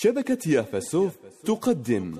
شبكة يافاسوف تقدم.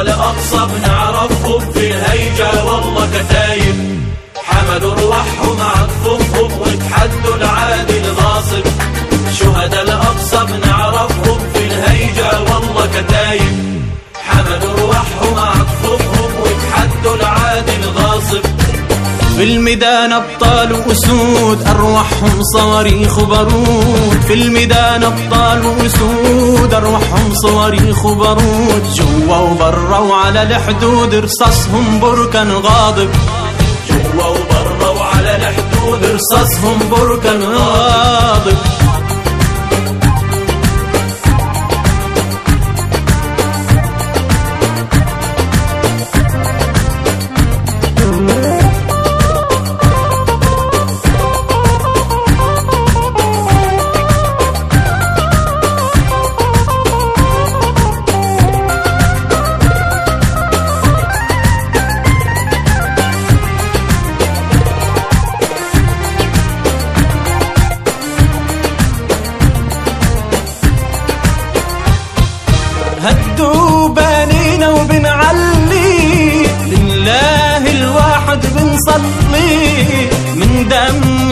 الأقصى بنعرفهم في الهيجة والله كتايب. حملوا رواحهم عطفهم وتحدوا العادي في الميدان أبطال وأسود أرواحهم صواريخ وبارود في الميدان أبطال وأسود أرواحهم صواريخ وبارود جوا وبرا وعلى الحدود رصاصهم بركان غاضب. جوا وبرا وعلى الحدود رصاصهم بركان غاضب.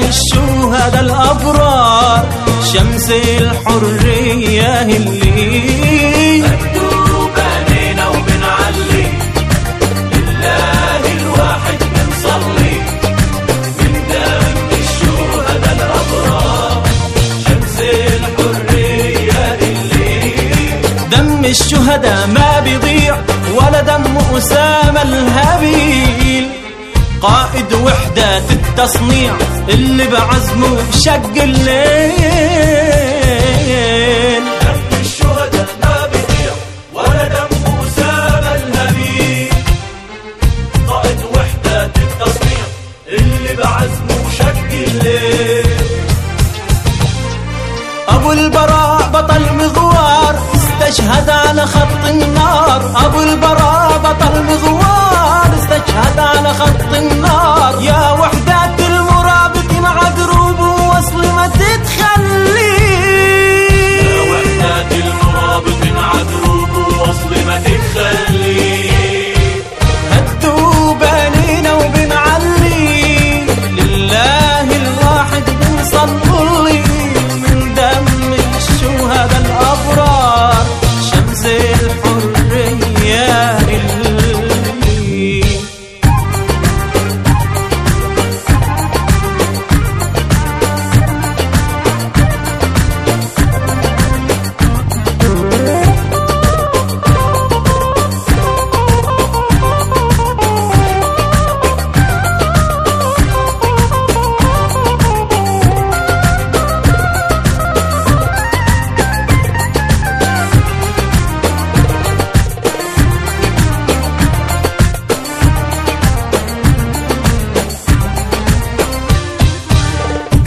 الشهداء الأبرار. شمس الحرية اللي وبنعلي لله الواحد بنصلي من الشهداء شمس الحرية اللي دم الشهداء ما بيضيع ولا دم أسامة الهبيل قائد وحدة التصنيع اللي بعزمه شق الليل.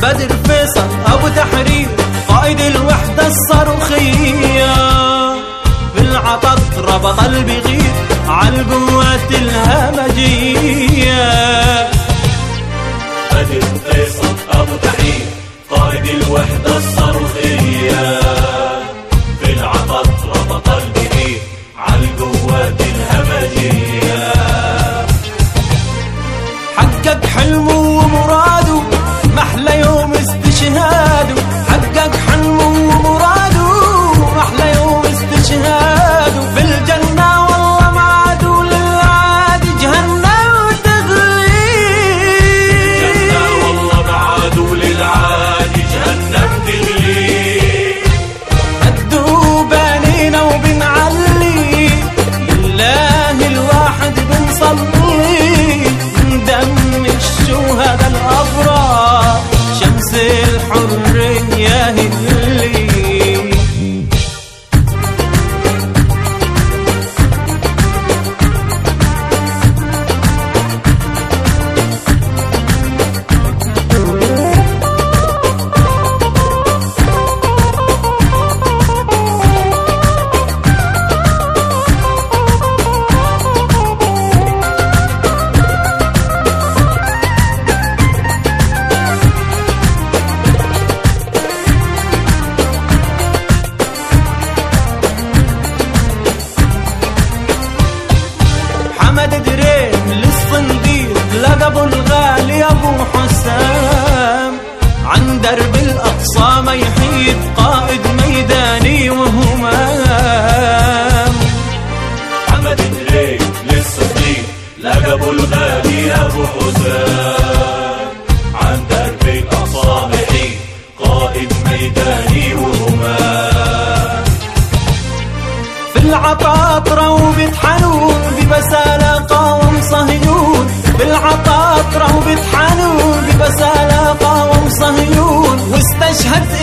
بدر فيصل أبو تحرير قائد الوحدة الصاروخية. بالعطط ربط البغير على القوات الهمجية. بدر فيصل أبو تحرير قائد الوحدة الصاروخية. بالعطط ربط البغير على القوات الهمجية. حقق حلمه ومراده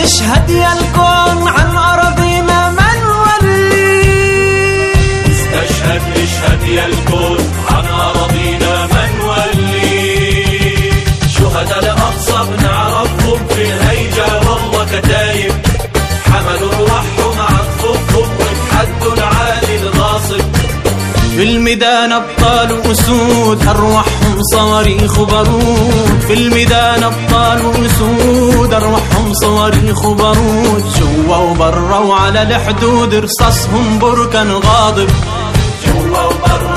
أشهد يا الكون عن أراضينا من ولي. استشهد أشهد يا الكون عن أراضينا من ولي. شهداء الأقصى بنعرفهم في الهيجة والله كتايب حملوا روحهم خفهم وتحدوا العالي الغاصب. في الميدان أبطال وأسود أرواحهم صواريخ وبارود. في الميدان وأسود أرواحهم صواريخ وبارود جوا وبرا وعلى الحدود رصاصهم بركان غاضب. جوا